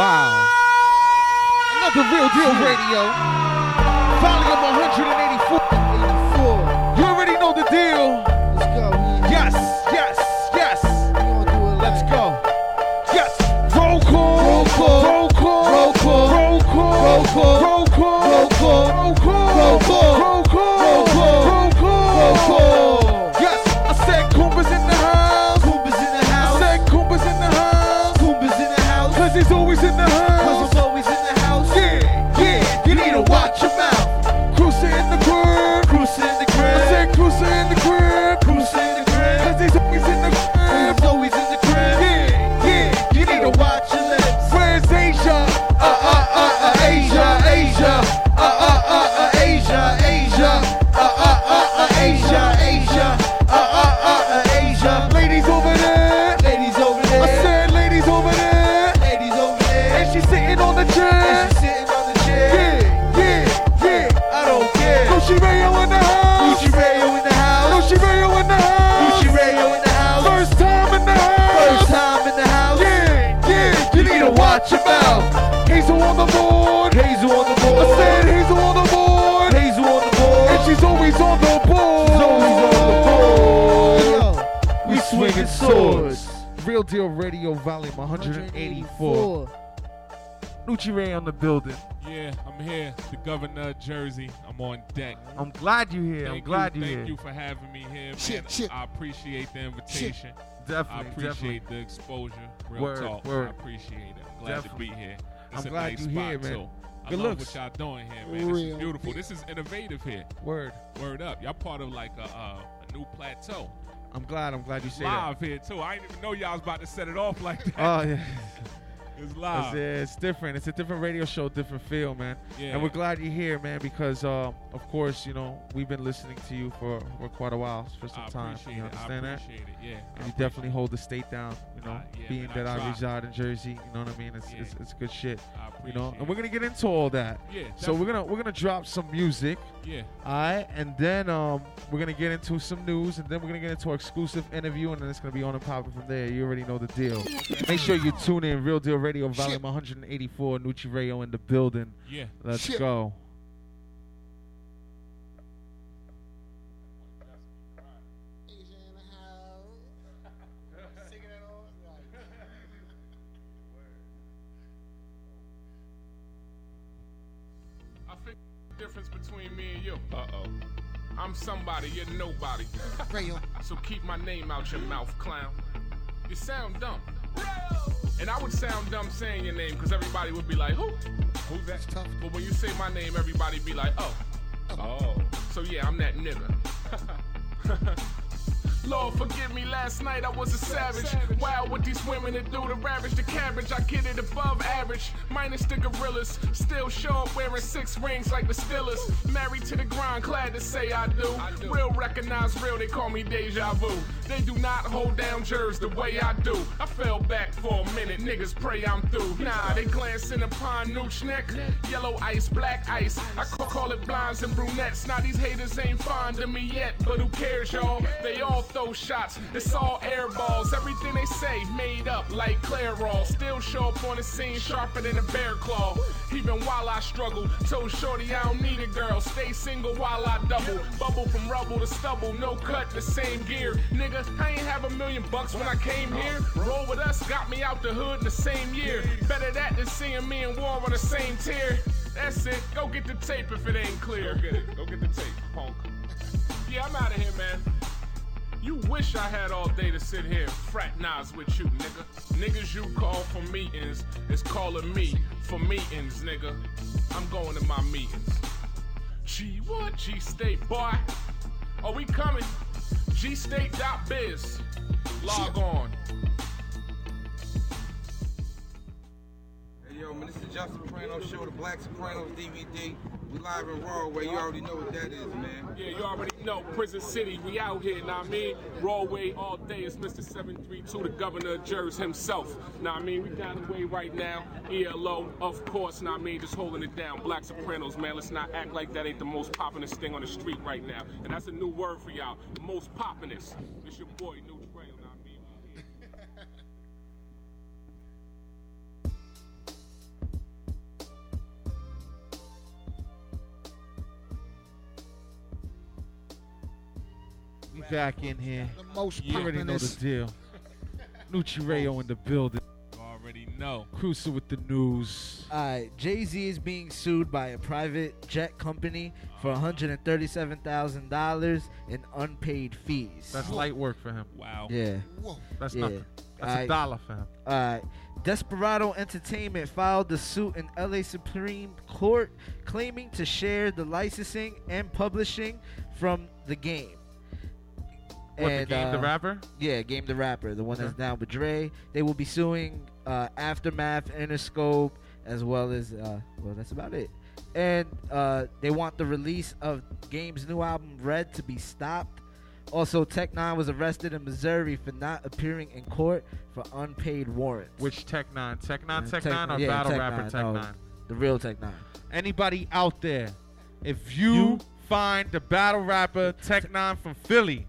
Wow. Another real deal radio. On the board. Hazel on the I said Hazel on the board. Hazel on the board. And she's always on the board. She's always on the board. We We swinging swinging swords. swords. Real Deal Radio Volume 184. Nucci Ray on the building. Yeah, I'm here. The governor of Jersey. I'm on deck. I'm glad you're here. I'm glad you, you're thank here. you for having me here, man. Shit, shit. I appreciate the invitation. I Definitely, appreciate definitely. the exposure. Real Word, talk. word. I appreciate it. I'm glad Definitely. to be here. It's I'm a glad nice you spot here, man. too. I Good love looks. what y'all doing here, man. This is beautiful. This is innovative here. Word. Word up. Y'all part of like a, uh, a new plateau. I'm glad. I'm glad you say live here too. I didn't even know y'all was about to set it off like that. Oh yeah. It's It's, live. uh, it's different. It's a different radio show, different feel, man. Yeah. And we're glad you're here, man, because uh, of course, you know, we've been listening to you for, for quite a while, for some I time. You. I understand that? appreciate it. Yeah. And you definitely hold the state down, you know, Uh, yeah, being man, that I, try. reside in Jersey, you know what I mean? It's, Yeah. it's, it's good shit, I you know. And we're gonna get into all that. Yeah. So we're gonna we're gonna drop some music, Yeah. all right, and then um we're gonna get into some news, and then we're gonna get into our exclusive interview, and then it's gonna be on and popping from there. You already know the deal. Make sure you tune in, Real Deal Radio, Volume 184, Nucci Rayo in the building. Yeah. Let's Shit. go. Difference between me and you. Uh oh. I'm somebody, you're nobody. Rayo. So keep my name out your mouth, clown. You sound dumb. And I would sound dumb saying your name because everybody would be like, who? Who's that? tough. But when you say my name, everybody be like, oh. Oh. So yeah, I'm that nigga. Lord, forgive me, last night I was a savage. Wow, what these women that do to ravage the cabbage. I get it above average, minus the gorillas. Still show up wearing six rings like the Steelers. Married to the grind, glad to say I do. Real recognize real, they call me deja vu. They do not hold down jurors the way I do. I fell back for a minute, niggas pray I'm through. Nah, they glancing upon nooch neck. Yellow ice, black ice. I ca- call it blinds and brunettes. Now these haters ain't fond of me yet, but who cares, y'all? They all throw shots. It's all air balls. Everything they say made up like Clairol. Still show up on the scene sharper than a bear claw. Even while I struggle, told Shorty I don't need a girl. Stay single while I double. Bubble from rubble to stubble. No cut, the same gear. Nigga, I ain't have a million bucks when I came here. Roll with us, got me out the hood in the same year. Better that than seeing me and War on the same tier. That's it. Go get the tape if it ain't clear. Go get it. Go get the tape, punk. Yeah, I'm out of here, man. You wish I had all day to sit here and fraternize with you, nigga. Niggas you call for meetings is calling me for meetings, nigga. I'm going to my meetings. G what? G State, boy. Are we coming? Gstate.biz. Log on. Hey yo, man, this is John Soprano Show, the Black Sopranos DVD. We live in Rahway. You already know what that is, man. Yeah, you already know. Prison City, we out here, now I mean? Rahway all day. It's Mr. 732, the governor of Jersey himself. Now I mean, we down the way right now. ELO, of course, now I mean, just holding it down. Black Sopranos, man. Let's not act like that ain't the most poppin'est thing on the street right now. And that's a new word for y'all. The most poppin'est. It's your boy, New back in here. The most You already know the poppin'est. deal. Nucci Rayo in the building. You already know. Cruiser with the news. Alright, Jay Z is being sued by a private jet company for $137,000 in unpaid fees. That's light work for him. Wow. yeah. Whoa. That's Yeah. nothing. That's a dollar for him. Alright. Desperado Entertainment filed the suit in LA Supreme Court claiming to share the licensing and publishing from the game. What, And, the game, the uh, rapper? Yeah, Game the Rapper, the one that's down with Dre. They will be suing uh, Aftermath, Interscope, as well as uh, well, that's about it. And uh, they want the release of Game's new album Red to be stopped. Also, Tech Nine was arrested in Missouri for not appearing in court for unpaid warrants. Which Tech Nine? Tech Nine, Tech Tech- Nine, or yeah, battle Tech rapper Nine, Tech no. Nine? the real Tech Nine. Anybody out there, if you, You- find the battle rapper Tech Nine from Philly,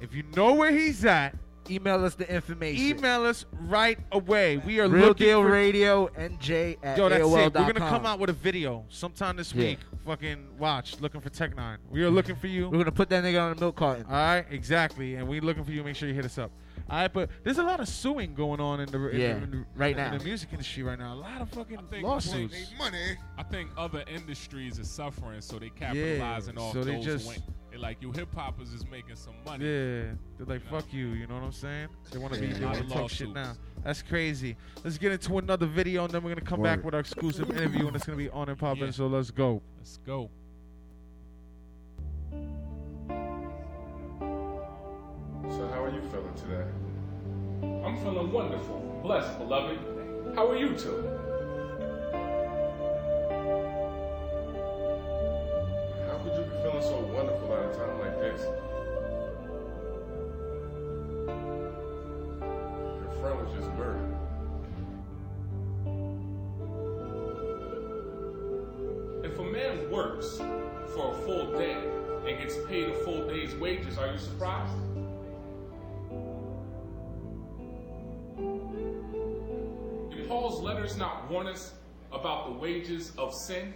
if you know where he's at, Email us the information. email us right away. We are Real looking Deal for Radio NJ at Yo, that's AOL it. We're gonna come out with a video sometime this Yeah. week. Fucking watch, looking for Tech Nine. We are looking for you. We're gonna put that nigga on a milk carton. All right, exactly. And we looking for you. Make sure you hit us up. All right, but there's a lot of suing going on in the in Yeah, the, in the, right in now. the music industry right now. A lot of fucking I think- lawsuits. I Need money. I think other industries are suffering, so they capitalizing off so they those just- who ain't. They like you hip hoppers is making some money. Yeah, they're like, fuck you. You know what I'm saying? They want to be Yeah. they want to Lot of talk shit now. That's crazy. Let's get into another video, and then we're gonna come back with our exclusive interview, and it's gonna be on and popping. Yeah. So let's go. Let's go. So how are you feeling today? I'm feeling wonderful, blessed, beloved. How are you two? Feeling so wonderful at a time like this? Your friend was just murdered. If a man works for a full day and gets paid a full day's wages, are you surprised? Did Paul's letters not warn us about the wages of sin?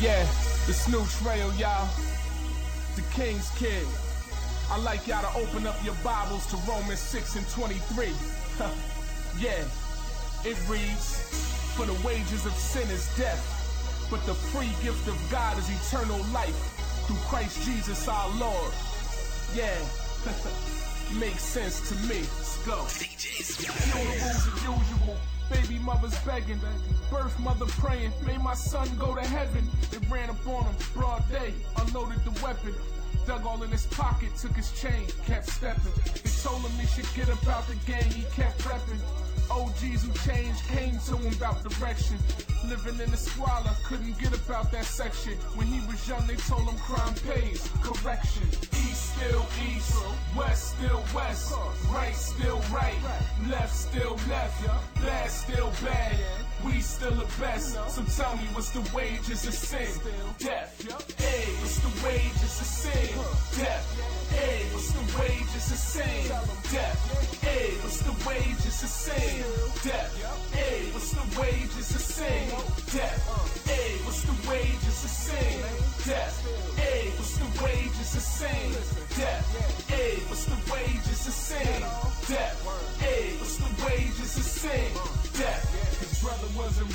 Yeah, the Snooch trail, y'all. The King's Kid. I like y'all to open up your Bibles to Romans 6 and 23. yeah, it reads, For the wages of sin is death, but the free gift of God is eternal life through Christ Jesus our Lord. Yeah, makes sense to me. Let's go. You know the rules as usual. Baby mothers begging, birth mother praying, may my son go to heaven. They ran up on him, broad day, unloaded the weapon. Dug all in his pocket, took his chain, kept stepping. They told him he should get about the game, he kept prepping. OGs who changed came to him about direction. Living in the squalor, couldn't get about that section. When he was young, they told him crime pays. Correction. East still east, west still west, right still right, left still left, bad still bad. We still the best. So tell me what's the wages of sin? Death. Hey, what's the wages of sin? Death. Hey, what's the wages of sin? Death. Hey, what's the wages of sin? Death. Hey, what's the wages of sin? Death. Hey, what's the wages of sin? Death. Hey, what's the wages of sin? Death. Hey, what's the wages of sin? Death. Hey, what's the wages of sin? Brother wasn't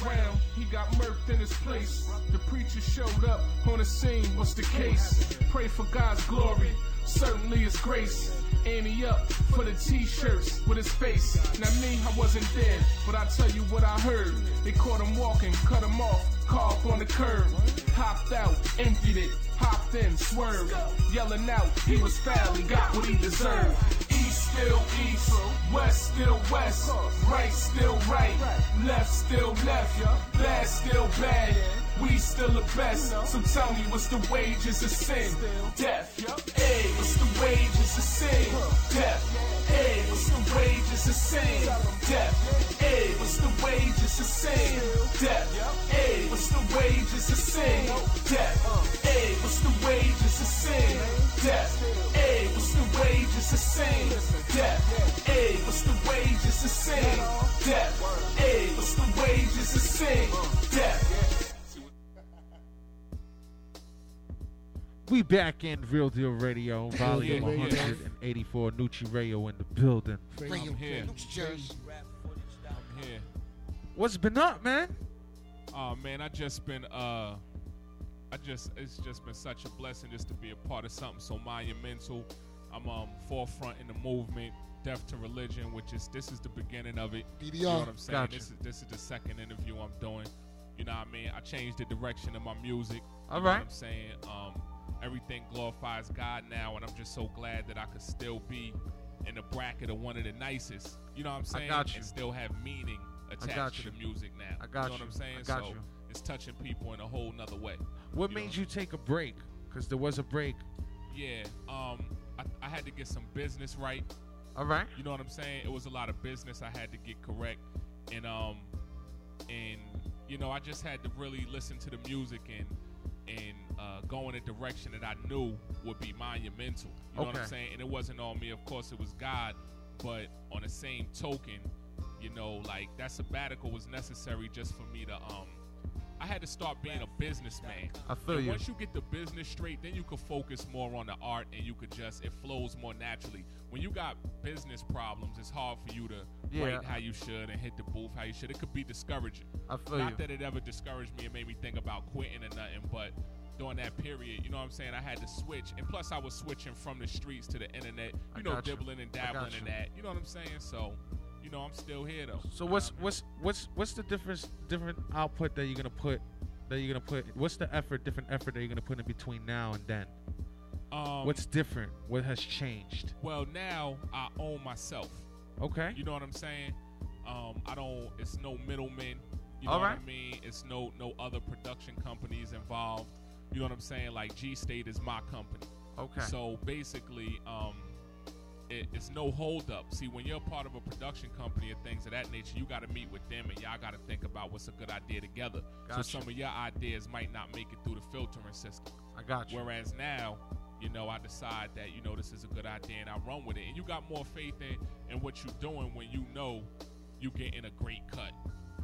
he got murked in his place. The preacher showed up on the scene, what's the case? Pray for God's glory, certainly His grace. Annie up for the t-shirts with his face. Now me, I wasn't there, but I tell you what I heard. They caught him walking, cut him off, car on the curb. Hopped out, emptied it, hopped in, swerved. Yelling out, he was foul, he got what he deserved. Still east, west still west, right still right, left still left, bad still bad. We still the best, so tell me what's the wages of sin? Death. Hey, what's the wages of sin? Death. Hey, what's the wages of sin? Death. Hey, what's the wages of sin? Death. Hey, what's the wages the same? Death. Hey, what's the wages the same? Death. Hey, what's the wages of sin? Death. Hey, what's the wages of sin? Death. Hey, what's the wages of sin? Death. We back in Real Deal Radio, volume Deal 184, Nucci Rayo in the building. I'm here. Jersey. I'm here. What's been up, man? Oh man, I just been uh I just it's just been such a blessing just to be a part of something so monumental. I'm um forefront in the movement, Deaf to Religion, which is this is the beginning of it. DDR. You know what I'm saying? Gotcha. This is this is the second interview I'm doing. You know what I mean? I changed the direction of my music. All right. you know what I'm saying? Um everything glorifies God now and I'm just so glad that I could still be in the bracket of one of the nicest. You know what I'm saying? And still have meaning attached to the music now. I got you know you. what I'm saying? So you. it's touching people in a whole nother way. What You made know. you take a break? Because there was a break. Yeah. Um I, I had to get some business right. All right. You know what I'm saying? It was a lot of business I had to get correct, and um, and you know I just had to really listen to the music and and uh, go in a direction that I knew would be monumental. You know what I'm saying? And it wasn't on me. Of course, it was God, but on the same token, you know, like that sabbatical was necessary just for me to um. I had to start being a businessman. I feel And you. Once you get the business straight, then you can focus more on the art and you could just it flows more naturally. When you got business problems, it's hard for you to Yeah. write how you should and hit the booth how you should. It could be discouraging. I feel Not you. that it ever discouraged me and made me think about quitting or nothing, but during that period, you know what I'm saying, I had to switch. And plus I was switching from the streets to the internet, you I know, dibbling and dabbling in that. You know what I'm saying? So, you know, I'm still here though. So what's what I mean? what's what's what's the difference different output that you're gonna put that you're gonna put what's the effort different effort that you're gonna put in between now and then? um, what's different? What has changed? well now I own myself. Okay. You know what I'm saying? Um, I don't. It's no middlemen. You know All what right. I mean? It's no no other production companies involved. You know what I'm saying? Like G State is my company. Okay. So basically, um, it, it's no hold up. See, when you're part of a production company and things of that nature, you got to meet with them and y'all got to think about what's a good idea together. Gotcha. So some of your ideas might not make it through the filtering system. I got you. Whereas now, you know, I decide that you know this is a good idea and I run with it. And you got more faith in in what you're doing when you know you're getting a great cut.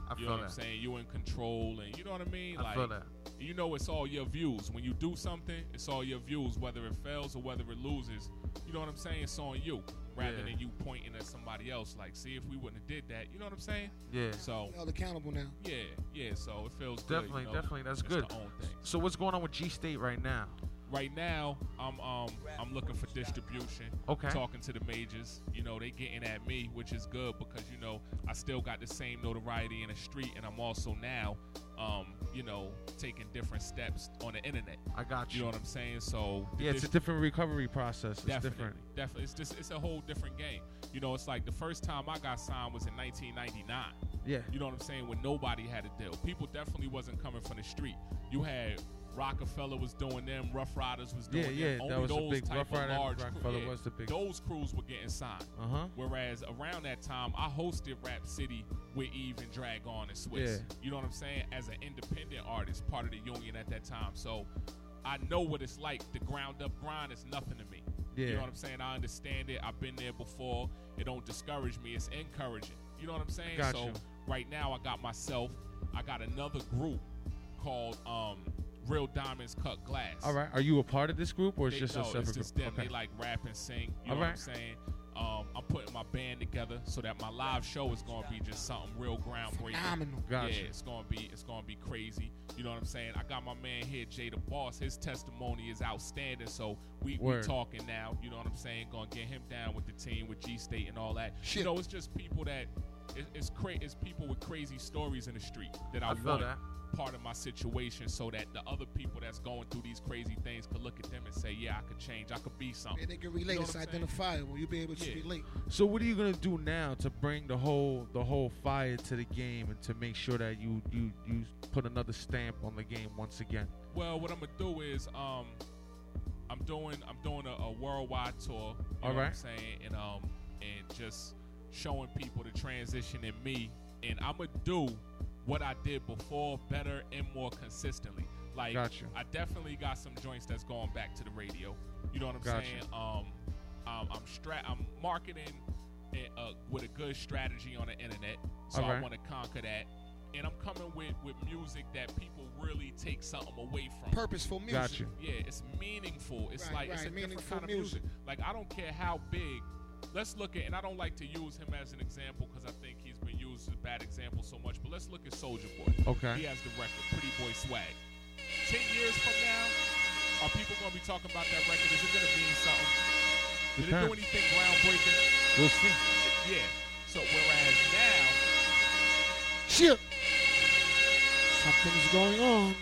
I You know what I'm saying? You in control, and you know what I mean. I like feel that. you know, it's all your views. When you do something, it's all your views, whether it fails or whether it loses. You know what I'm saying? It's on you, rather Yeah. than you pointing at somebody else. Like, see if we wouldn't have did that. You know what I'm saying? Yeah. So Held accountable now. yeah, yeah. So it feels good, Definitely, you know, definitely. That's just good. Own things. So what's going on with G State right now? Right now, I'm um I'm looking for distribution. Okay. Talking to the majors, you know, they getting at me, which is good because you know I still got the same notoriety in the street, and I'm also now, um, you know, taking different steps on the internet. I got You you. know what I'm saying? So yeah, it's a different recovery process. It's definitely, different. definitely, it's just it's a whole different game. You know, it's like the first time I got signed was in 1999. Yeah. You know what I'm saying? When nobody had a deal, people definitely wasn't coming from the street. You had Rockefeller was doing them, Ruff Ryders was doing Yeah, them. yeah, that Only those big- type Rough of Rider large crew- Rockefeller yeah, was the big- Those crews were getting signed. Uh huh. Whereas around that time, I hosted Rap City with Eve and Drag On and Swizz. Yeah. You know what I'm saying? As an independent artist, part of the union at that time. So I know what it's like. The ground up grind is nothing to me. Yeah. You know what I'm saying? I understand it. I've been there before. It don't discourage me. It's encouraging. You know what I'm saying? Got so right now, I got myself. I got another group called um, Real Diamonds Cut Glass. All right. Are you a part of this group or is They- just no, a separate it's just group? them. They like rap and sing. You All know what I'm saying? Um, I'm putting my band together so that my live show is going to be just something real groundbreaking. Phenomenal. Gotcha. Yeah, it's gonna be it's gonna be crazy. You know what I'm saying? I got my man here, Jay the Boss. His testimony is outstanding. So we we talking now. You know what I'm saying? Gonna get him down with the team with G State and all that. Shit. You know, it's just people that it, it's cra- It's people with crazy stories in the street that I, I want that. part of my situation, so that the other people that's going through these crazy things could look at them and say, "Yeah, I could change. I could be something." And they can relate. You know it's what I'm saying? identifiable. You'll be able to Yeah. relate. So what are you gonna do now to bring the whole the whole fire to the game and to make sure that you you you put another stamp on the game once again? Well, what I'm gonna do is um, I'm doing I'm doing a, a worldwide tour. You All know what I'm saying, and um, and just showing people the transition in me, and I'm gonna do what I did before better and more consistently. Like Got you. I definitely got some joints that's going back to the radio. You know what I'm Got saying? you. Um, um, I'm stra- I'm marketing it, uh, with a good strategy on the internet, so All I want to conquer that. and I'm coming with with music that people really take something away from. Purposeful music. Got you. Yeah, it's meaningful. It's Right, like it's a right, different meaningful kind of music. music. Like I don't care how big. Let's look at, and I don't like to use him as an example because I think he's been used as a bad example so much. But let's look at Soulja Boy. Okay. He has the record, Pretty Boy Swag. Ten years from now, are people going to be talking about that record? Is it going to mean something? Did it do anything groundbreaking? We'll see. Yeah. So whereas now, Shit. Something's going on.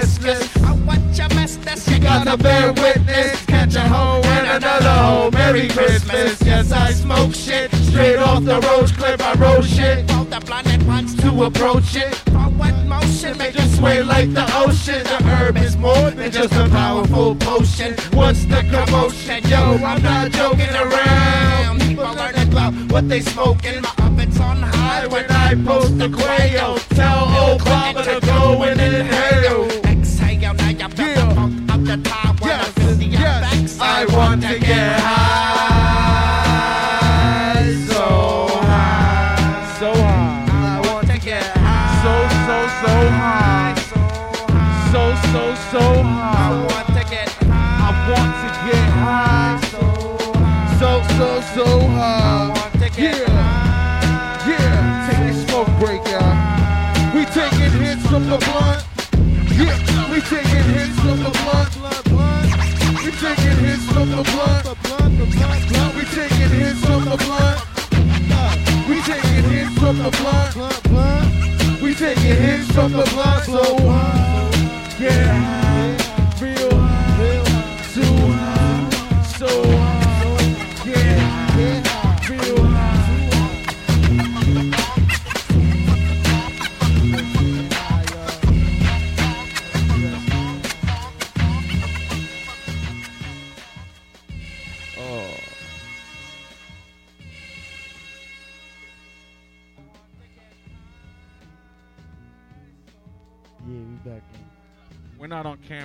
Funk On your guest list, I want your mess, that's you gotta bear witness. Catch a hoe and another hoe. Merry Christmas. Yes, I smoke shit straight off the road clip. I roll shit Both the blinded ones to approach it. forward motion, Make it sway like the ocean. The herb is more than just a powerful potion. What's the commotion? Yo, I'm not joking around. People learning about what they smoking. My oven's on high when I post the quail. Tell Obama to go and inhale. From the blunt. We taking hits from the blunt. We taking hits from the blunt. We taking hits from the blunt.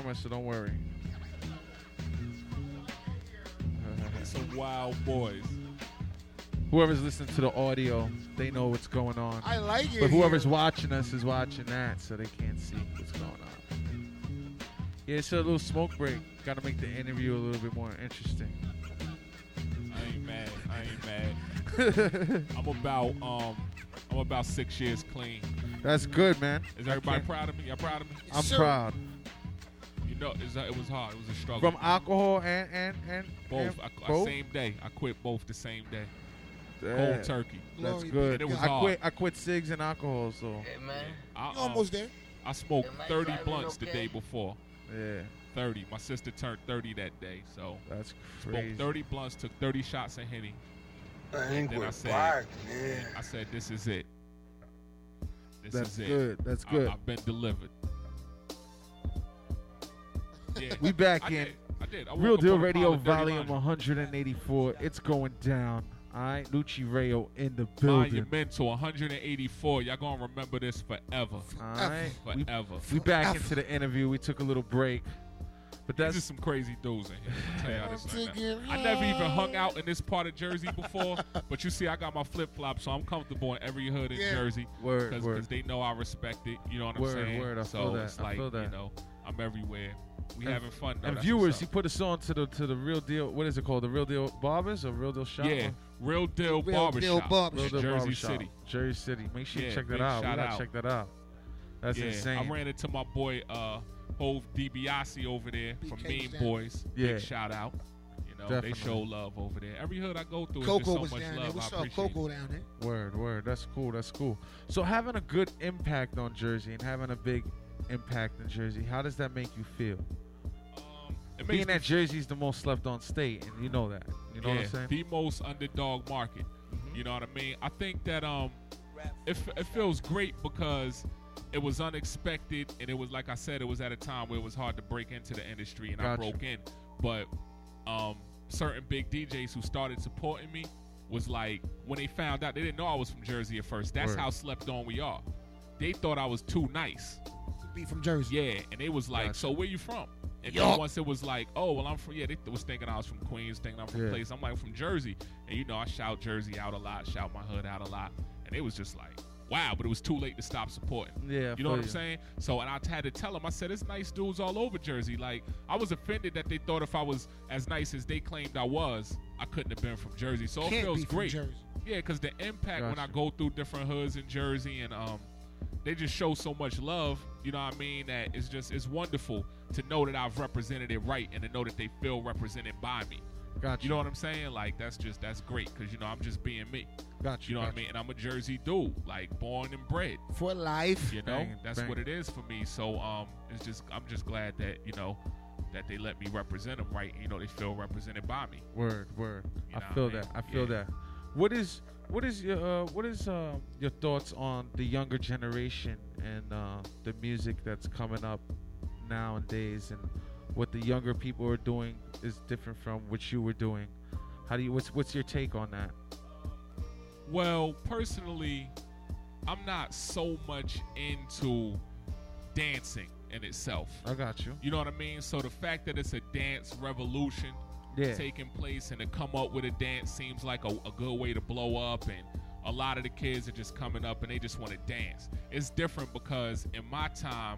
Camera, so don't worry. some wild boys. Whoever's listening to the audio, they know what's going on. I like it. But whoever's here. watching us is watching that, so they can't see what's going on. Yeah, it's a little smoke break. Got to make the interview a little bit more interesting. I ain't mad. I ain't mad. I'm about um, I'm about six years clean. That's good, man. Is everybody proud of me? Y'all proud of me? I'm proud. You know, it's, it was hard. It was a struggle. From alcohol and and and both. and I, I- same day. I quit both the same day. Yeah, Cold turkey. That's Glory good. It was I hard. quit. I quit cigs and alcohol. So I, You um, almost there. I smoked Am 30 driving blunts the day before. yeah, 30. My sister turned 30 that day, so that's smoked crazy. 30 blunts, took 30 shots of henny. I ain't Then I said- black. I said, "This is it. This That's is it. good. That's I- good. I've been delivered." Yeah, We back I in. did. I did. I Real Deal Radio pile of dirty Volume 184. It's going down. All right, Nucci Rayo in the building. Monumental 184. Y'all gonna remember this forever. All right, we, Forever. we back Forever. into the interview. We took a little break, but There's that's just some crazy dudes in here. I'll tell y'all this right now. I never even hung out in this part of Jersey before, but you see, I got my flip flops, so I'm comfortable in every hood in Yeah. Jersey word, because they know I respect it. You know what I'm Word, saying? word, I so feel that, it's I like feel you know, I'm everywhere. We And- having fun though. And viewers, he put us on to the to the Real Deal. What is it called? The Real Deal Barbers or Real Deal Shop? yeah, real deal Real barbershop. Deal Barbershop. Real Deal Jersey Barbershop. City. Jersey City. Make sure you check that out. We shout gotta out. check that out. That's yeah, insane. I ran into my boy uh Hove DiBiase over there from BK Mean Stan. Boys. Yeah. Big shout out. You know, Definitely. they show love over there. Every hood I go through, Coco it's just was so much down there. love. What's I up, appreciate Coco it. down there? Word, word. That's cool. That's cool. So having a good impact on Jersey and having a big impact in Jersey? How does that make you feel? Um, it makes Being me that Jersey's the most slept on state, and you know that. You know yeah, what I'm saying? the most underdog market. You know what I mean? I think that um, it, it feels great because it was unexpected, and it was like I said, it was at a time where it was hard to break into the industry, and I broke in. But um, certain big DJs who started supporting me was like when they found out they didn't know I was from Jersey at first. That's Word. how slept on we are. They thought I was too nice. Be from Jersey. Yeah, and they was like, Gotcha. "So where you from?" And Yup. then once it was like, "Oh, well, I'm from," yeah, they was thinking I was from Queens, thinking I'm from Yeah. place. I'm like from Jersey, and you know, I shout Jersey out a lot, shout my hood out a lot, and it was just like, "Wow!" But it was too late to stop supporting. Yeah, you know what I'm saying? So, and I had to tell them, I said, "It's nice dudes all over Jersey." Like, I was offended that they thought if I was as nice as they claimed I was, I couldn't have been from Jersey. So it Can't feels be from great. Jersey. Yeah, because the impact when I go through different hoods in Jersey and um, they just show so much love. You know what I mean? That it's just it's wonderful to know that I've represented it right and to know that they feel represented by me. Gotcha. You know what I'm saying? Like that's just that's great because you know I'm just being me. Gotcha. You know what I mean? And I'm a Jersey dude, like born and bred. For life. You know, Bang, that's bang. what it is for me. So um, it's just I'm just glad that you know that they let me represent them right. You know, they feel represented by me. Word, word. You I feel I mean? that. I feel Yeah. that. What is what is your uh, what is uh, your thoughts on the younger generation and uh, the music that's coming up nowadays and what the younger people are doing is different from what you were doing. How do you what's what's your take on that? Well, personally, I'm not so much into dancing in itself. I got you. You know what I mean? So the fact that it's a dance revolution Yeah. taking place and to come up with a dance seems like a, a good way to blow up and a lot of the kids are just coming up and they just want to dance. It's different because in my time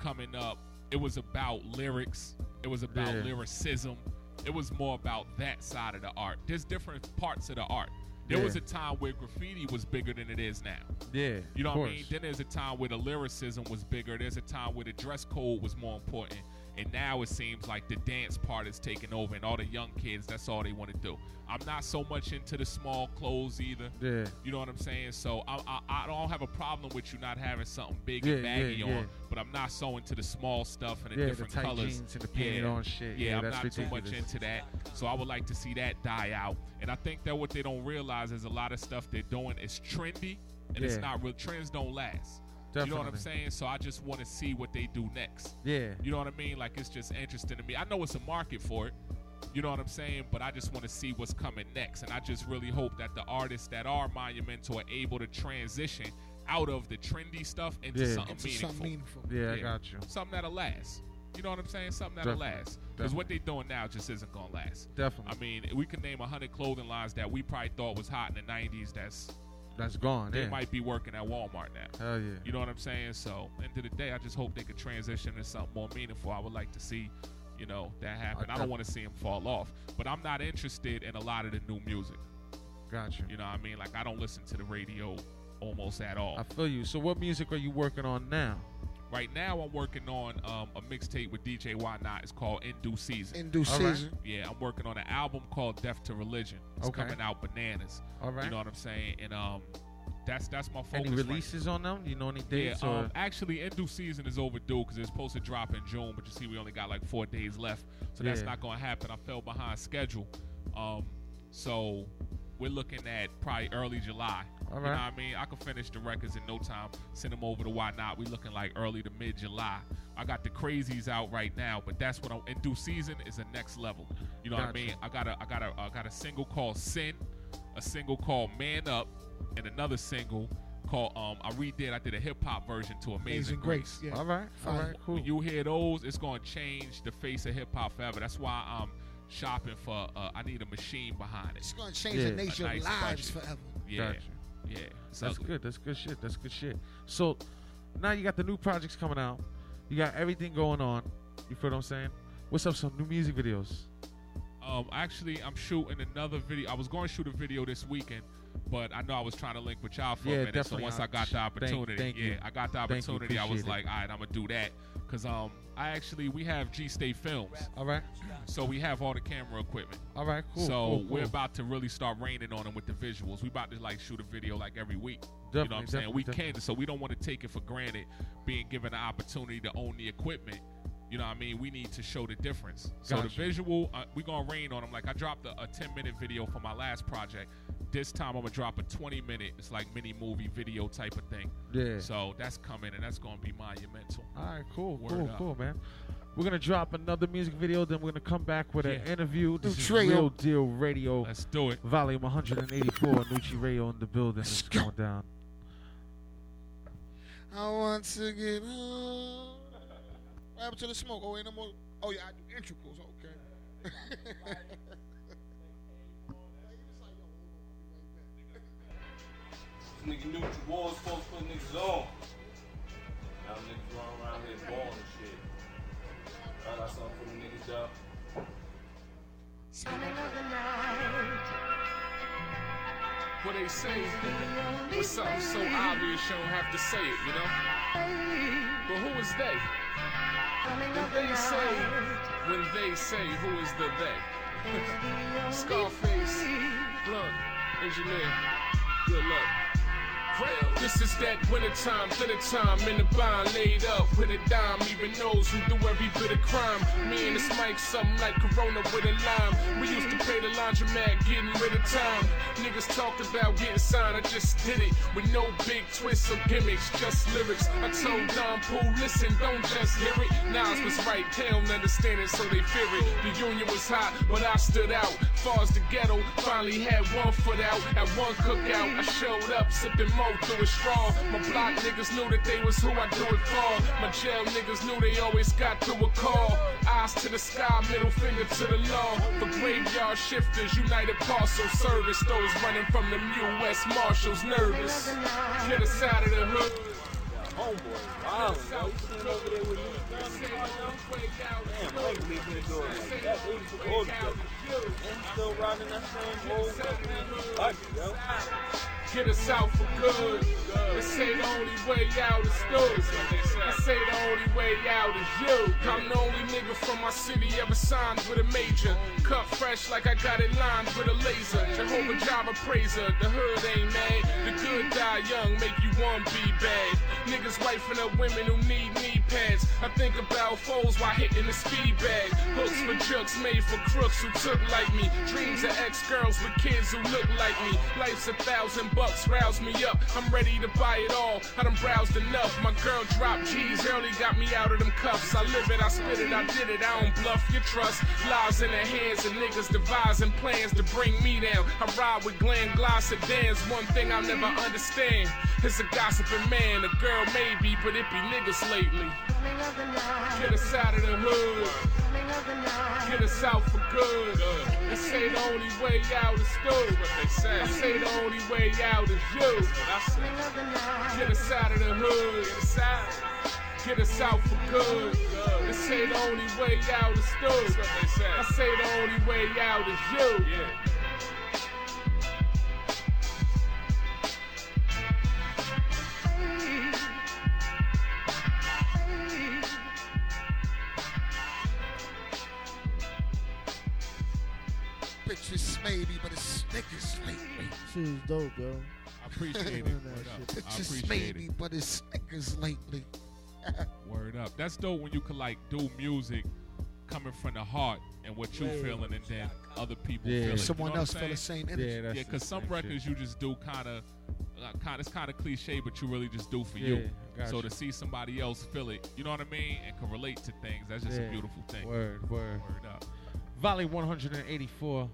coming up, it was about lyrics, it was about Yeah. lyricism, it was more about that side of the art. There's different parts of the art. There Yeah. was a time where graffiti was bigger than it is now. Yeah. You know what I mean? Then there's a time where the lyricism was bigger. There's a time where the dress code was more important. And now it seems like the dance part is taking over, and all the young kids, that's all they want to do. I'm not so much into the small clothes either. Yeah. You know what I'm saying? So I, I, I don't have a problem with you not having something big Yeah, and baggy yeah, on, yeah. but I'm not so into the small stuff and the Yeah, the different tight colors. jeans and the painted yeah. on shit. Yeah, Yeah, I'm not too much into that. So I would like to see that die out. And I think that what they don't realize is a lot of stuff they're doing is trendy, and it's not real. Trends don't last. You know what I'm saying? So I just want to see what they do next. Yeah. You know what I mean? Like it's just interesting to me. I know it's a market for it. You know what I'm saying? But I just want to see what's coming next. And I just really hope that the artists that are monumental are able to transition out of the trendy stuff into Yeah. something Into meaningful. something meaningful. Yeah, I got you. Something that'll last. You know what I'm saying? Something that'll Definitely. last. Because what they're doing now just isn't going to last. Definitely. I mean, we can name a hundred clothing lines that we probably thought was hot in the '90s. That's That's gone. they Yeah. might be working at Walmart now. Hell yeah. You know what I'm saying? So, end of the day, I just hope they could transition to something more meaningful. I would like to see, you know, that happen. I, I don't want to see them fall off, but I'm not interested in a lot of the new music. Gotcha. you. You know what I mean? Like, I don't listen to the radio almost at all. I feel you. So what music are you working on now? Right now, I'm working on um, a mixtape with DJ Why Not. It's called In Due Season. In due All right. season. yeah, I'm working on an album called Death to Religion. It's Okay. coming out bananas. All right. You know what I'm saying? And um, that's that's my focus. Any right releases on them? You know any dates yeah, um, actually, in due season is overdue because it's supposed to drop in June, but you see, we only got like four days left, so that's Yeah. not going to happen. I fell behind schedule, um, so we're looking at probably early July. All You know what I mean? I can finish the records in no time, send them over to Why Not. We looking like early to mid July. I got the crazies out right now, but that's what I'm in due season is the next level. You know what I mean? I got a I got a I got a single called Sin, a single called Man Up, and another single called um I redid I did a hip hop version to Amazing, Amazing Grace. Grace. Yeah. all right, all Fine. right, cool. When you hear those, it's gonna change the face of hip hop forever. That's why I'm shopping for uh, I need a machine behind it. It's gonna change Yeah. the nature A nice of lives budget. forever. Yeah. Gotcha. Yeah. That's ugly. good. That's good shit. That's good shit. So now you got the new projects coming out. You got everything going on. You feel what I'm saying? What's up? Some new music videos. Um, actually, I'm shooting another video. I was going to shoot a video this weekend, but I know I was trying to link with y'all for Yeah, a minute. definitely. So once I- got the opportunity, thank yeah, you. I got the opportunity. I was like, all right, I'm gonna do that. Cause um, I actually we have G State Films, All right. so we have all the camera equipment. All right. Cool. so cool, we're about to really start raining on them with the visuals. We about to like shoot a video like every week. you know what I'm saying? We definitely. can, so we don't want to take it for granted. Being given the opportunity to own the equipment, you know what I mean? We need to show the difference. So the visual, uh, we gonna rain on them. Like I dropped a, a 10 minute video for my last project. This time I'm gonna drop a 20 minute. It's like mini movie video type of thing. Yeah. So that's coming, and that's gonna be monumental. All right, cool, Word cool, up. cool, man. We're gonna drop another music video, then we're gonna come back with an interview. This is Real Deal Radio, Let's do it. volume 184. Nucci Rayo in the building. It's going down. I want to get home. What happened to the smoke? Oh, ain't no more. Oh, yeah, I do intricals. Okay. This nigga knew what you was supposed to put niggas on. Now niggas run around here balling and shit. I got something for the niggas up. What they say was something so obvious you don't have to say it, you know? But who is they? When they say, when they say, who is the they? Scarface, Blunt, Engineer, good luck. This is that wintertime, dinner time, in the bind, laid up with a dime. Even knows who do every bit of crime. Me and this mic, something like Corona with a lime. We used to pay the laundromat, getting rid of time. Niggas talked about getting signed, I just did it with no big twists or gimmicks, just lyrics. I told Don Poole, listen, don't just hear it. Nas was right, they don't understand it, so they fear it. The union was hot, but I stood out. Far as the ghetto, finally had one foot out. At one cookout, I showed up, sipping through it strong. My block niggas knew that they was who I do it for. My jail niggas knew they always got through a call. Eyes to the sky, middle finger to the law. For graveyard shifters, United Parcel Service. Those running from the U.S. Marshals, nervous. Get us out of the hood. Homeboy, wow, yo. You sitting over there with me. Damn, the that. To. And still riding that same old fucking yo. Get us out for good. They say the only way out is through. They say the only way out is you. I'm the only nigga from my city ever signed with a major. Cut fresh like I got it lined with a laser. Jehovah Java praiser. The hood ain't mad. The good die young, make you one be bad. Niggas wifing up women who need knee pads. I think about foes while hitting the speed bag. Hooks for jokes made for crooks who took like me. Dreams of ex girls with kids who look like me. Life's a thousand bucks, rouse me up. I'm ready to buy it all. I done browsed enough. My girl dropped G's, early got me out of them cuffs. I live it, I spit it, I did it. I don't bluff your trust. Lies in the hands of niggas devising plans to bring me down. I ride with Glenn Gloss sedans. One thing I'll never understand is a gossiping man. A girl maybe, but it be niggas lately. Get us out of the hood. Get us out for good. They say the only way out is through. What they say. I say the only way out is you. Get us out of the hood. Get us out. Get us out for good. They say the only way out is through. What they say. I say the only way out is you. Bitches Shit is dope, yo. I appreciate it. Doing Word up. shit. I Bitches appreciate maybe, it. but it's niggas lately. Word up. That's dope when you can like do music coming from the heart and what you Yeah. feeling, and then other people Yeah. feel it. Someone you know else feel the same energy. Yeah, that's Yeah, because some records shit. you just do kind of, uh, kind. It's kind of cliche, but you really just do for Yeah, you. gotcha. So to see somebody else feel it, you know what I mean, and can relate to things, that's just Yeah. a beautiful thing. Word, word. Word up. Volume 184.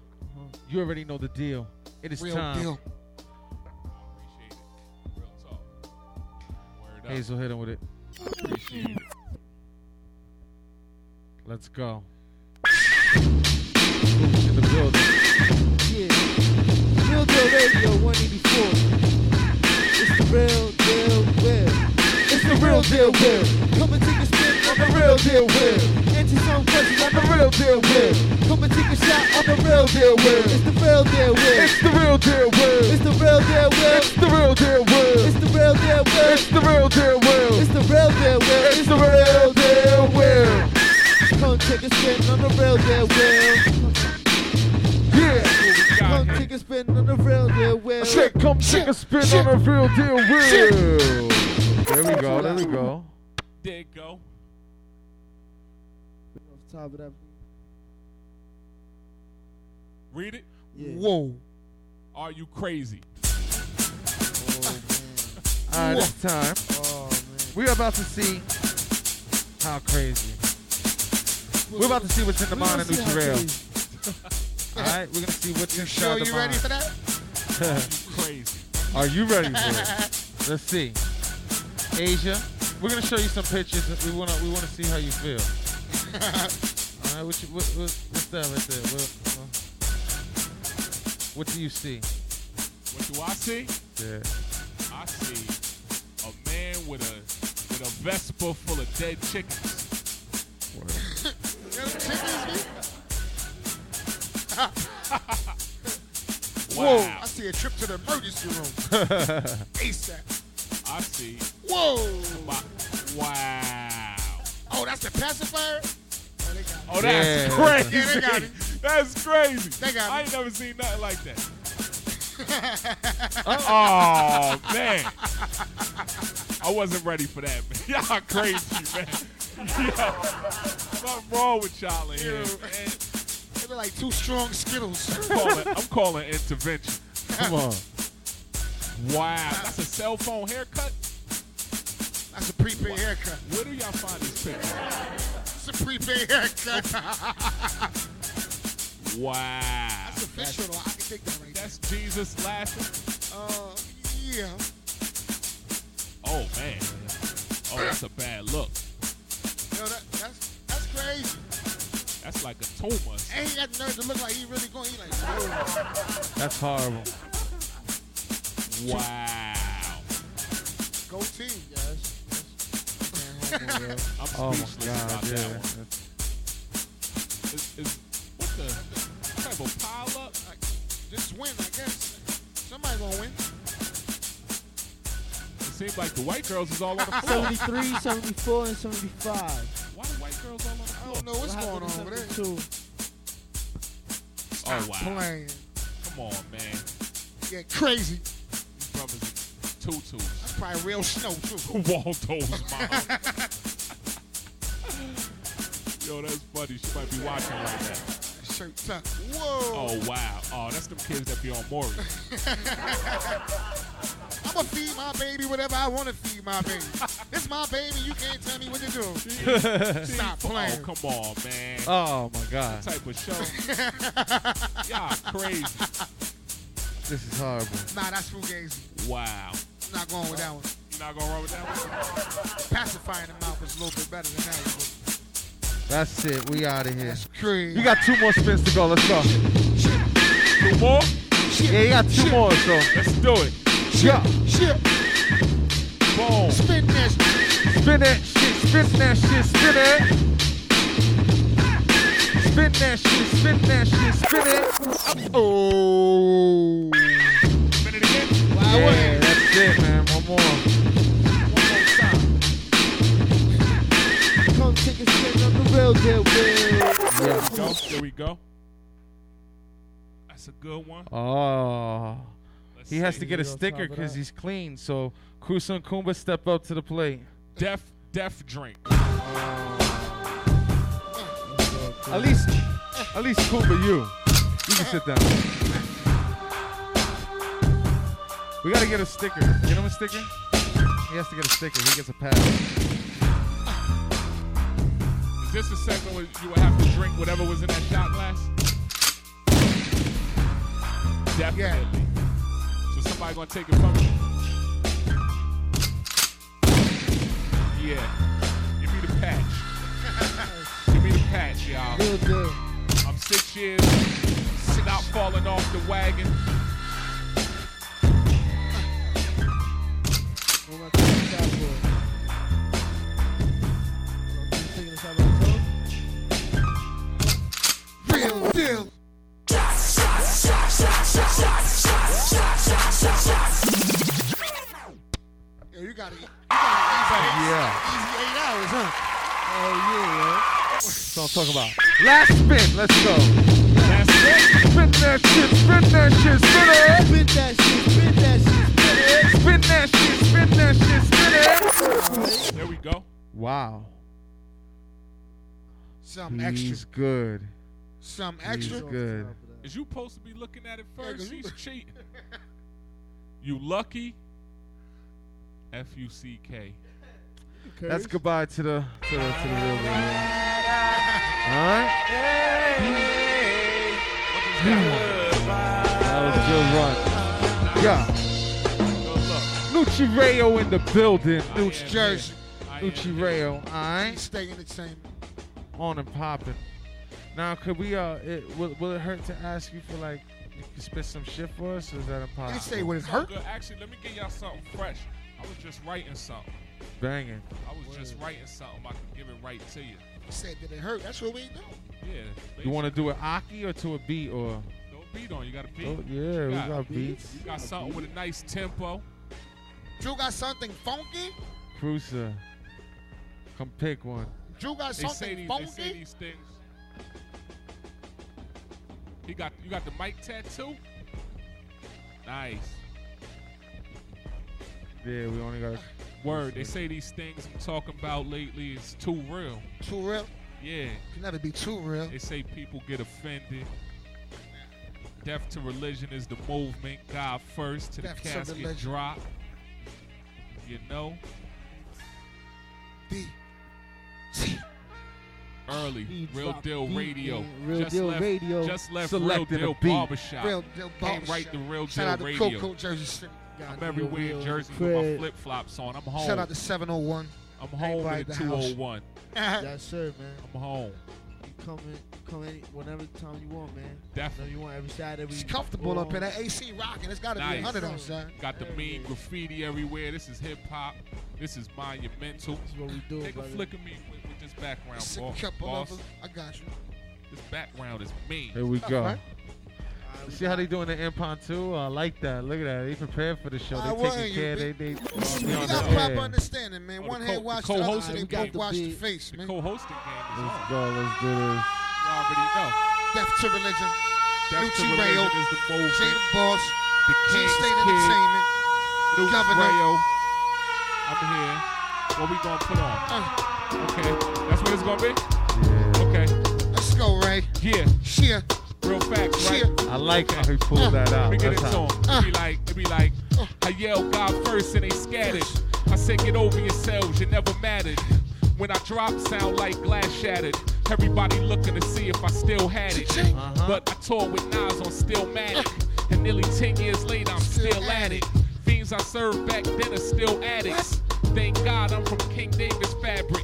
You already know the deal. It is Real time. deal. Appreciate it. Real talk. Word up. Hazel hit him with it. Appreciate it. Let's go. In the building. Yeah. Real Deal Radio 184. It's the real deal will. It's the real deal will. Come and take a the real deal will. Answer some questions on the real deal will. Come and take a shot on the real deal will. It's the real deal will. It's the real deal, will. It's the real deal will. It's the real deal, will. It's the real deal will. It's the real deal, will. It's the real deal will. It's the real deal, take a spin on the real deal wheel. Yeah. Come take a spin on the real deal wheel. I said, come take a spin on a real deal wheel. There we go. There we go. There you go. Top of that. Read it. Yeah. Whoa. Are you crazy? Oh, All right, this time Oh man. we're about to see how crazy. We're about to see what's in the mind of We're Nucci Rayo. All right, we're gonna see what's inside Sure the you mind. ready for that? Crazy. Are you ready for it? Let's see. Asia, we're gonna show you some pictures. We wanna we wanna see how you feel. All right, what, you, what, what what's that right there? What, uh, what do you see? What do I see? Yeah. I see a man with a with a Vespa full of dead chickens. Whoa. Wow. I see a trip to the emergency room. ASAP. I see. Whoa. My, wow. Oh, that's the pacifier? Oh, they got it. That's Yeah. crazy. Yeah, they got it. That's crazy. They got I ain't never seen nothing like that. oh man, I wasn't ready for that, man. Y'all crazy, man. Yo, something wrong with y'all in here, man. They look like two strong Skittles. I'm calling, I'm calling intervention. Come on. Wow, that's a cell phone haircut. That's a prepaid haircut. Where do y'all find these pictures? It's a prepaid haircut. Wow, That's official though. I can take that right that's Jesus laughing. there. Uh, yeah. Oh man, oh that's a bad look. Yo, that, that's that's crazy. That's like a tumor. And he got the nerve to look like he really going. He like, whoa. That's horrible. Wow. Go team. I'm Oh my God, yeah. that one. Is, is, what the type of pile up? Like, just win, I guess. Somebody gonna win. It seems like the white girls is all on the floor. 73, 74, and 75. Why the white girls all on the I don't know what's What going on over there. 72? Oh wow. playing. Come on, man. Get crazy. These brothers in tutus. That's probably real snow too. Waldo's mom. Yo, that's funny. She might be watching right now. Shirt tucked. Whoa. Oh wow. Oh, that's them kids that be on Maury. I'm gonna feed my baby whatever I want to feed my baby. this my baby. You can't tell me what to do. Stop oh, playing. Oh, come on, man. Oh my God. type of show. Y'all crazy. This is horrible. Nah, that's fugazi. Wow. I'm not going with that one. You not gonna with that one? Pacifying the mouth is a little bit better than that. one. That's it. We out of here. That's crazy. You got two more spins to go. Let's go. Two more? Yeah, you got two more. So Let's do it. yeah, shit. Boom. Spin that. shit. spin that shit, spin that shit, spin it. Spin that shit, spin that shit, spin it. Oh. Spin it again. Wow, Yeah, that's it, man. One more. One more time. Come take a spin on the real deal wheel. Yeah. Go. There we go. That's a good one. Oh. Let's He has to get a sticker because he's clean. So Crusoe and Kumba step up to the plate. Deaf, deaf drink. At least, at least Kumba, you. You can sit down. We gotta get a sticker. Get him a sticker. He has to get a sticker. He gets a pass. Is this the segment where you would have to drink whatever was in that shot glass? Definitely. So somebody gonna take it from you? Yeah. Give me the patch. Give me the patch, y'all. Real deal. I'm six years, not falling off the wagon. Talking about. Last spin. Let's go. That's it. Spin that shit. Spin that shit. Spin it. Spin that shit, spin that shit, spin it. Spin that shit. Spin that shit. Spin it. There we go. Wow. Some He's extra, good. some He's extra. good. Is you supposed to be looking at it first? first? 'cause He's cheating. You lucky. F U C K. That's goodbye to the to the to the real deal. All right. That was a good run. Yeah. Nucci Rayo in the building. Nooch Jersey. Nucci Rayo. All right. Stay entertainment. On and popping. Now, could we? Uh, it, will, will it hurt to ask you for like you can spit some shit for us? Or is that impossible? They say would it hurt? good. Actually, let me get y'all something fresh. I was just writing something. Banging. I was just writing something. I can give it right to you. Said that it hurt? That's what we do. Yeah. You want to do it aki or to a beat or? No beat on. You got a beat. Oh, yeah, we got beats. You got something with a nice tempo. Drew got something funky. Cruiser. Uh, come pick one. Drew got They say something these. They say funky. these things. He got. You got the mic tattoo. Nice. Yeah, we only got. Word. They say these things I'm talking about lately is too real. Too real. Yeah. Can never be too real. They say people get offended. Death to religion is the movement. God first to Death the to casket religion. drop. You know, D. early. He Real deal deep radio. in Real just Deal left, Radio. Just left Selected Real Deal beat. Barbershop. Real deal Came barbershop. right to Real Shout Deal out to Radio. Coco Jersey City. I'm everywhere in Jersey with my flip flops on. I'm home. Shout out to 701. I'm home Everybody at at the house. 201. Yes, sir, man. I'm home. You come in, come any, whenever time you want, man. Definitely. Whenever you want, every Saturday. It's comfortable up in that AC rocking. It's got to be Nice. 100 outside. Got the mean graffiti everywhere. This is hip hop. This is monumental. This is what we do, Take a flick of me with, with this background, It's a boss. couple boss. of them. I got you. This background is mean. Here we go. Alright. See how they doing the impromptu? I like that. Look at that. They prepared for the show. I They taking you, care. They big- they. You on got the proper air. understanding, man. Oh, the One co- head the wash the other, co-hosting they both the wash the face, The man. co-hosting game Let's on. go. Let's do this. You already know. Death to religion. Death to Lucci religion Rayo. is the Jay movement. Boss. The G King's State Kid. Entertainment. Luke Governor. Rayo. I'm here. What we gonna put on? Uh, Okay. That's what it's gonna be? Yeah. Okay. let's go, Ray. Yeah. Cheer. Real facts, right? Cheer. I like how he pulled that Let out. me get That's into how. them. It be like, it be like, I yell God first and they scattered. I said, get over yourselves, you never mattered. When I drop, sound like glass shattered. Everybody looking to see if I still had it. Uh-huh. But I toured with Nas on Stillmatic. And nearly 10 years later, I'm still at it. Fiends I served back then are still addicts. Thank God I'm from King Davis fabric.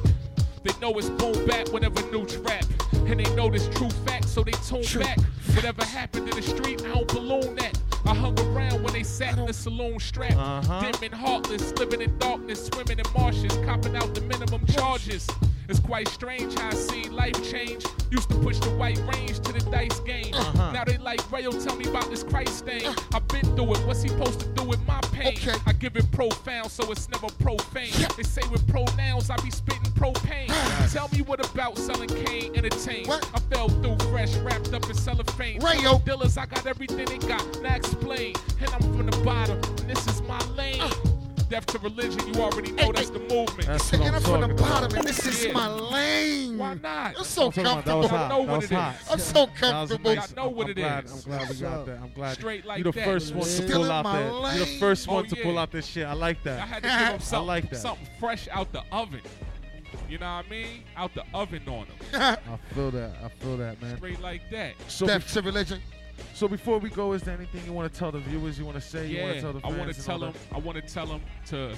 They know it's boom back whenever new rap. And they know this true fact, so they tune True back. Whatever happened in the street, I don't balloon that. I hung around when they sat in the saloon strap. Uh-huh. Dim and heartless, living in darkness, swimming in marshes, copping out the minimum charges. It's quite strange how I see life change. Used to push the white range to the dice game. Uh-huh. Now they like Rayo, tell me about this Christ thing. I've been through it. What's he supposed to do with my pain? Okay. I give it profound, so it's never profane. They say with pronouns, I be spitting propane. Tell me what about selling cane entertain? What? I fell through fresh, wrapped up in cellophane. Rayo. Dealers, I got everything they got. Now explain. And I'm from the bottom, and this is my lane. Uh. Death to religion, you already know Hey, that's hey. the movement. That's Saying what I'm I'm from the talking about. bottom and this is Yeah. my lane. Why not? You're so I'm talking about that comfortable. I know what it is. I'm so That was a comfortable. I know what I'm glad. I'm glad we got that. I'm glad. Straight like You're the that. first one to Still pull out my that. You're the lane. first Oh, one to pull out this shit. I like that. I had to give him something, like that. something fresh out the oven. You know what I mean? Out the oven on them. I feel that. I feel that, man. Straight like that. So, Death to religion. so before we go, is there anything you want to tell the viewers? You want to say? You want to Yeah, tell the I fans? want to tell them. I want to tell them to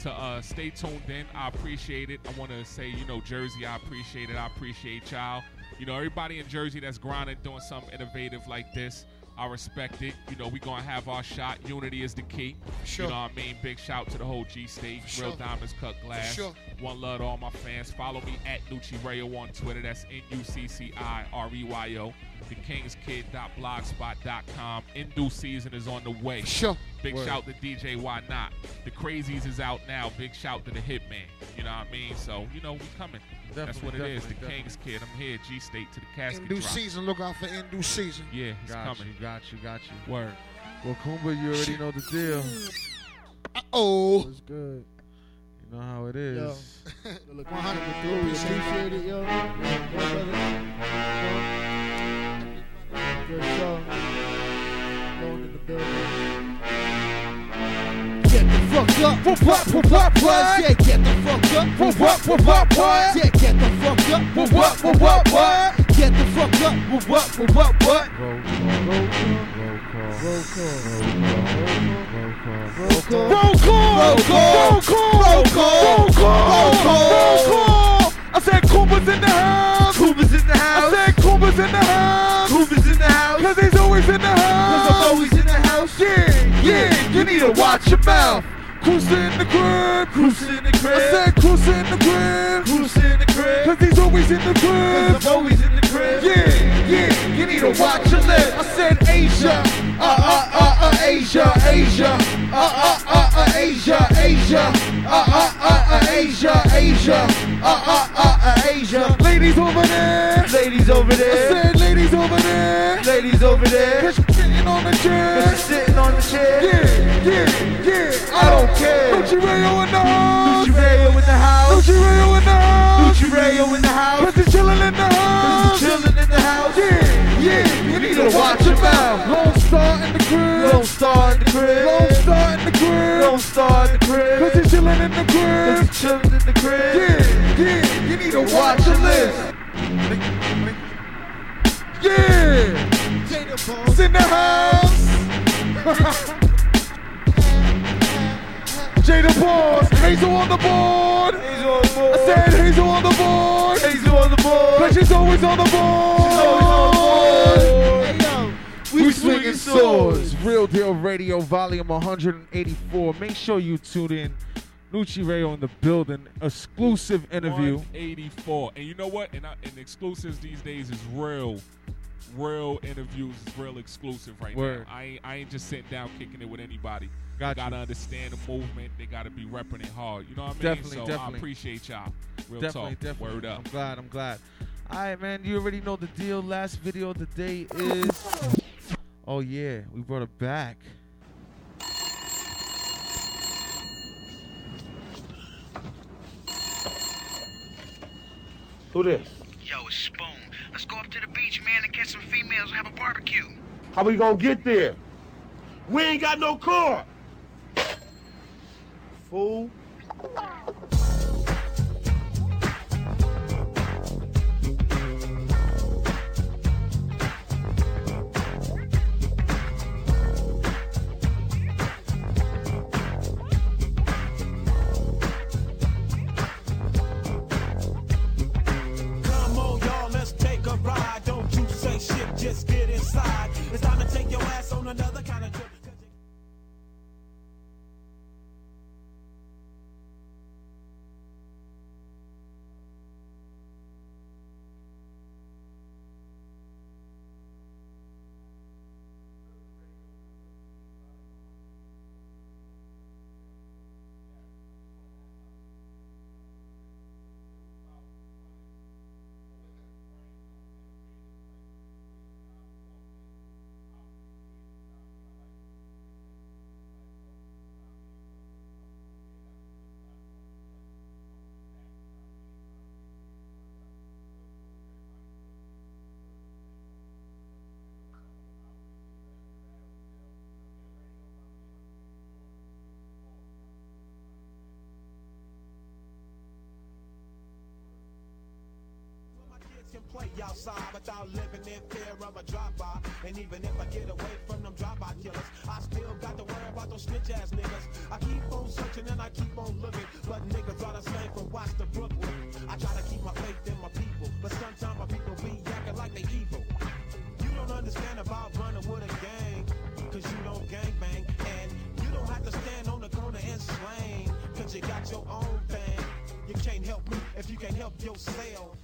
to uh, stay tuned in. I appreciate it. I want to say, you know, Jersey, I appreciate it. I appreciate y'all. You know, everybody in Jersey that's grinding, doing something innovative like this. I respect it. You know, we gonna have our shot. Unity is the key. Sure. You know what I mean? Big shout to the whole G State. For Real. Diamonds Cut Glass. sure. One love to all my fans. Follow me at Nucci Rayo on Twitter. That's N U C C I R E Y O. thekingskid.blogspot.com. In due season is on the way. Sure. Big Word. shout to DJ Why Not. The Crazies is out now. Big shout to the Hitman. You know what I mean? So, you know, we coming. That's what it is. The definitely, King's Kid. I'm here. G State to the casket In due drop. season, look out for in due season. Yeah, it's Got coming. you, got you, got you. Word. Well, Kumba, you already know the deal. Oh, What's good? You know how it is. Yo. Look, 100 with We appreciate it, yo. Yo. Good show. Going in the building. Get the fuck up. What, what, what, what, what? Yeah, get the fuck up. What, what, what, what, what? Yeah, get the fuck up. What, what, what, what, what? Get the fuck up. What, what, what, what, what? Roll call, roll call, Roll call. roll call, Roll call. Roll call. roll call, Roll call. roll call. I said Kumba's in the house. Kumba's in the I house. said Kumba's in the house. Kumba's always in the house. Cause I'm always in the house. Yeah, yeah, you need to watch your mouth. Cruising in the crib. Cruising in the I said cruising in the crib. Cruising in the crib. Cause he's always in the crib. Cause I'm always in the crib. Yeah, yeah, you need to watch your lip. I said Asia, uh, uh, uh, uh, Asia, Asia, uh, uh, uh, uh, Asia, Asia, uh, uh, uh, uh, Asia, Asia, uh, uh, uh, uh, Asia. Ladies over there, Ladies over I there. said over there. Cause you're sitting on the chair. Cause sitting on the chair. Yeah, yeah, yeah, I don't care. Nucci Rayo in the house. Nucci Rayo in the house. Nucci Rayo in the house. Nucci Rayo in the house. Cause he's chilling in the house. Cause chilling in the house. Yeah, yeah, you need to watch your mouth. Lone Star in the crib. Lone Star in the crib. Lone Star in the crib. Lone Star in the crib. Cause he's chilling in the Cause crib. he's chilling in the crib. Yeah, yeah, you need to watch your list. Yeah, it's in the house. Jada Balls, Hazel on the board. He's on the I board. said Hazel on the board. He's on the board. Cause she's always on the board. Hey, yo. We swinging swords. Real Deal Radio, volume 184. Make sure you tune in. Nucci Rayo in the building. Exclusive interview. 184. And you know what? And, I, and exclusives these days is real. Real interviews is real exclusive right Word. now. I ain't, I ain't just sitting down kicking it with anybody. Got they gotta understand the movement. They gotta be repping it hard. You know what I mean? Definitely, so definitely. I appreciate y'all. Real definitely, talk. definitely. Word up. I'm glad, I'm glad. All right, man. You already know the deal. Last video of the day is. Oh, yeah. We brought it back. Who this? Yo, it's Spoon. Let's go up to the beach, man, and catch some females and have a barbecue. How we gonna get there? We ain't got no car. Fool. Can play outside without living in fear of a drop-by. And even if I get away from them drive-by killers, I still got to worry about those snitch-ass niggas. I keep on searching and I keep on looking, but niggas are the same from Watts to Brooklyn. I try to keep my faith in my people, but sometimes my people be acting like they evil. You don't understand about running with a gang, cause you don't gang bang. And you don't have to stand on the corner and slang, cause you got your own thing. You can't help me if you can't help yourself.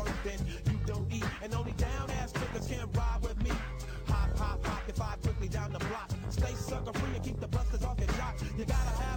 work, then you don't eat. And only down ass niggas can ride with me. Hop, hop, hop, if I quickly down the block. Stay sucker free and keep the busters off your jock. You gotta have